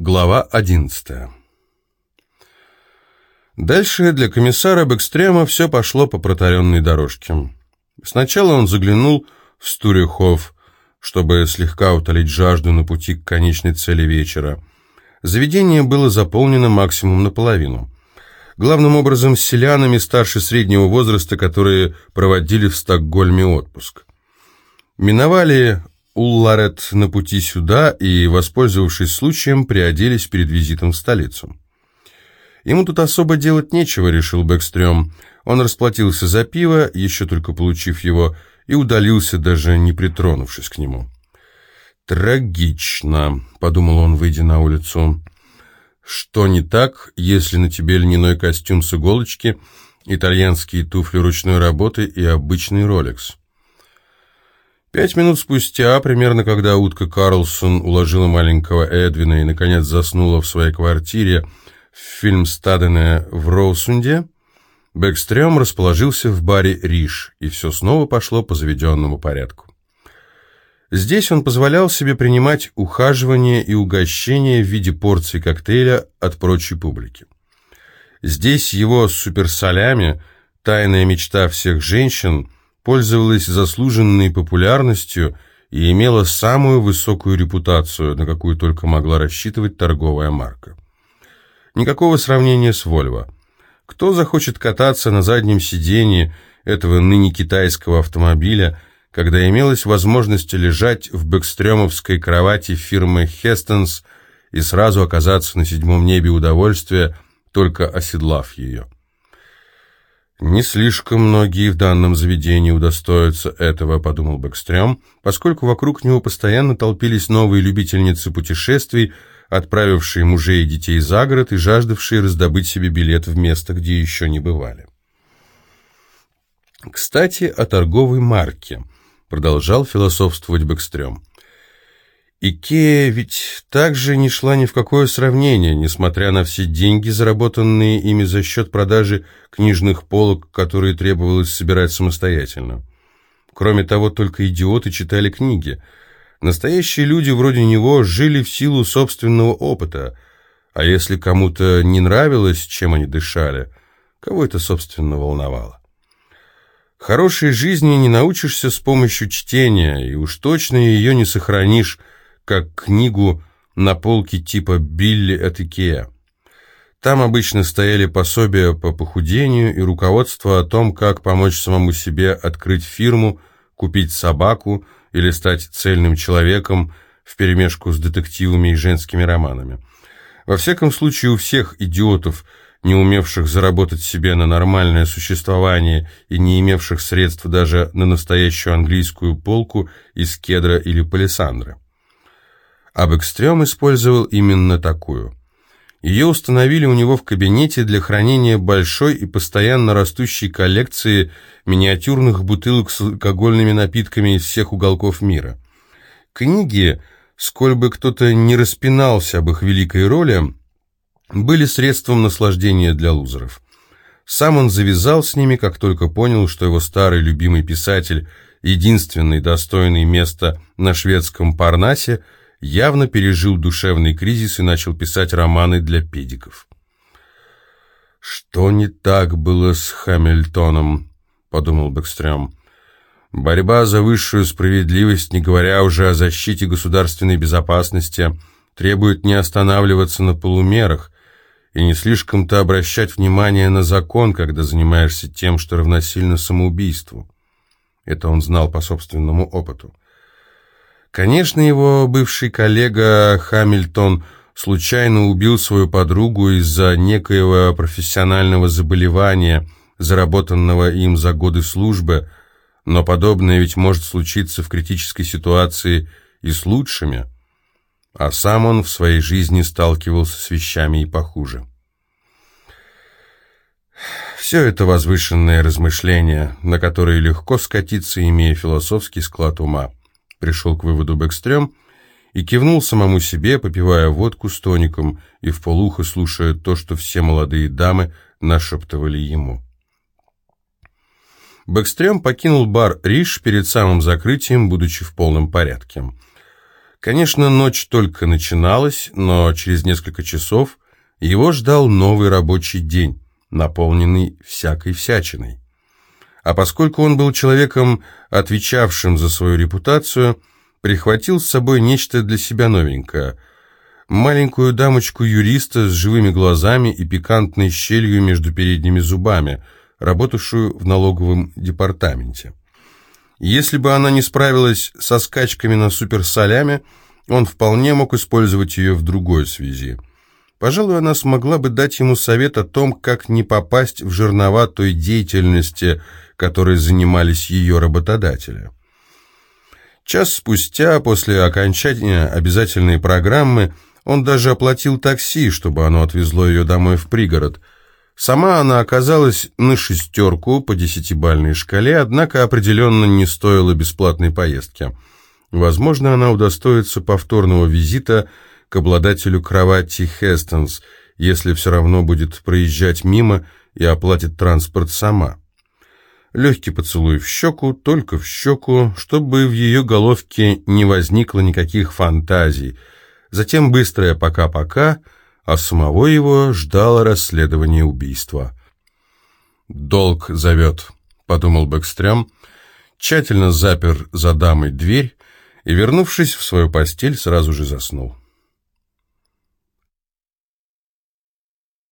Глава 11 Дальше для комиссара Бэкстрема все пошло по протаренной дорожке. Сначала он заглянул в Стурихов, чтобы слегка утолить жажду на пути к конечной цели вечера. Заведение было заполнено максимум наполовину. Главным образом с селянами старше среднего возраста, которые проводили в Стокгольме отпуск. Миновали Улларет на пути сюда и, воспользовавшись случаем, приоделись перед визитом в столицу. Ему тут особо делать нечего, решил Бэкстрём. Он расплатился за пиво, еще только получив его, и удалился, даже не притронувшись к нему. «Трагично», — подумал он, выйдя на улицу. «Что не так, если на тебе льняной костюм с иголочки, итальянские туфли ручной работы и обычный роликс?» Пять минут спустя, примерно когда утка Карлсон уложила маленького Эдвина и, наконец, заснула в своей квартире в Фильмстадене в Роусунде, Бэкстрём расположился в баре «Риш», и все снова пошло по заведенному порядку. Здесь он позволял себе принимать ухаживание и угощение в виде порции коктейля от прочей публики. Здесь его суперсолями, тайная мечта всех женщин – пользовалась заслуженной популярностью и имела самую высокую репутацию, на какую только могла рассчитывать торговая марка. Никакого сравнения с Volvo. Кто захочет кататься на заднем сиденье этого ныне китайского автомобиля, когда имелась возможность лежать в бэкстремовской кровати фирмы Хестенс и сразу оказаться на седьмом небе удовольствия, только оседлав ее? «Не слишком многие в данном заведении удостоятся этого», — подумал Бэкстрём, поскольку вокруг него постоянно толпились новые любительницы путешествий, отправившие мужей и детей за город и жаждавшие раздобыть себе билет в место, где еще не бывали. «Кстати, о торговой марке», — продолжал философствовать Бэкстрём. Икея ведь также не шла ни в какое сравнение, несмотря на все деньги, заработанные ими за счет продажи книжных полок, которые требовалось собирать самостоятельно. Кроме того, только идиоты читали книги. Настоящие люди вроде него жили в силу собственного опыта, а если кому-то не нравилось, чем они дышали, кого это, собственно, волновало? Хорошей жизни не научишься с помощью чтения, и уж точно ее не сохранишь, как книгу на полке типа «Билли от Икеа». Там обычно стояли пособия по похудению и руководство о том, как помочь самому себе открыть фирму, купить собаку или стать цельным человеком вперемешку с детективами и женскими романами. Во всяком случае, у всех идиотов, не умевших заработать себе на нормальное существование и не имевших средств даже на настоящую английскую полку из кедра или палисандра. А Бэкстрём использовал именно такую. Ее установили у него в кабинете для хранения большой и постоянно растущей коллекции миниатюрных бутылок с алкогольными напитками из всех уголков мира. Книги, сколь бы кто-то не распинался об их великой роли, были средством наслаждения для лузеров. Сам он завязал с ними, как только понял, что его старый любимый писатель, единственный достойный места на шведском Парнасе – явно пережил душевный кризис и начал писать романы для педиков. «Что не так было с Хамильтоном?» — подумал Бэкстрём. «Борьба за высшую справедливость, не говоря уже о защите государственной безопасности, требует не останавливаться на полумерах и не слишком-то обращать внимание на закон, когда занимаешься тем, что равносильно самоубийству». Это он знал по собственному опыту. Конечно, его бывший коллега Хамильтон случайно убил свою подругу из-за некоего профессионального заболевания, заработанного им за годы службы, но подобное ведь может случиться в критической ситуации и с лучшими. А сам он в своей жизни сталкивался с вещами и похуже. Все это возвышенные размышления, на которые легко скатиться, имея философский склад ума пришел к выводу Бэкстрём и кивнул самому себе, попивая водку с тоником и вполуха слушая то, что все молодые дамы нашептывали ему. Бэкстрём покинул бар «Риш» перед самым закрытием, будучи в полном порядке. Конечно, ночь только начиналась, но через несколько часов его ждал новый рабочий день, наполненный всякой всячиной. А поскольку он был человеком, отвечавшим за свою репутацию, прихватил с собой нечто для себя новенькое. Маленькую дамочку-юриста с живыми глазами и пикантной щелью между передними зубами, работавшую в налоговом департаменте. Если бы она не справилась со скачками на суперсолями, он вполне мог использовать ее в другой связи. Пожалуй, она смогла бы дать ему совет о том, как не попасть в жернова той деятельности, которой занимались ее работодатели. Час спустя, после окончания обязательной программы, он даже оплатил такси, чтобы оно отвезло ее домой в пригород – Сама она оказалась на шестерку по десятибальной шкале, однако определенно не стоила бесплатной поездки. Возможно, она удостоится повторного визита к обладателю кровати Хестонс, если все равно будет проезжать мимо и оплатит транспорт сама. Легкий поцелуй в щеку, только в щеку, чтобы в ее головке не возникло никаких фантазий. Затем быстрое «пока-пока», а самого его ждало расследование убийства. «Долг зовет», — подумал Бэкстрём, тщательно запер за дамой дверь и, вернувшись в свою постель, сразу же заснул.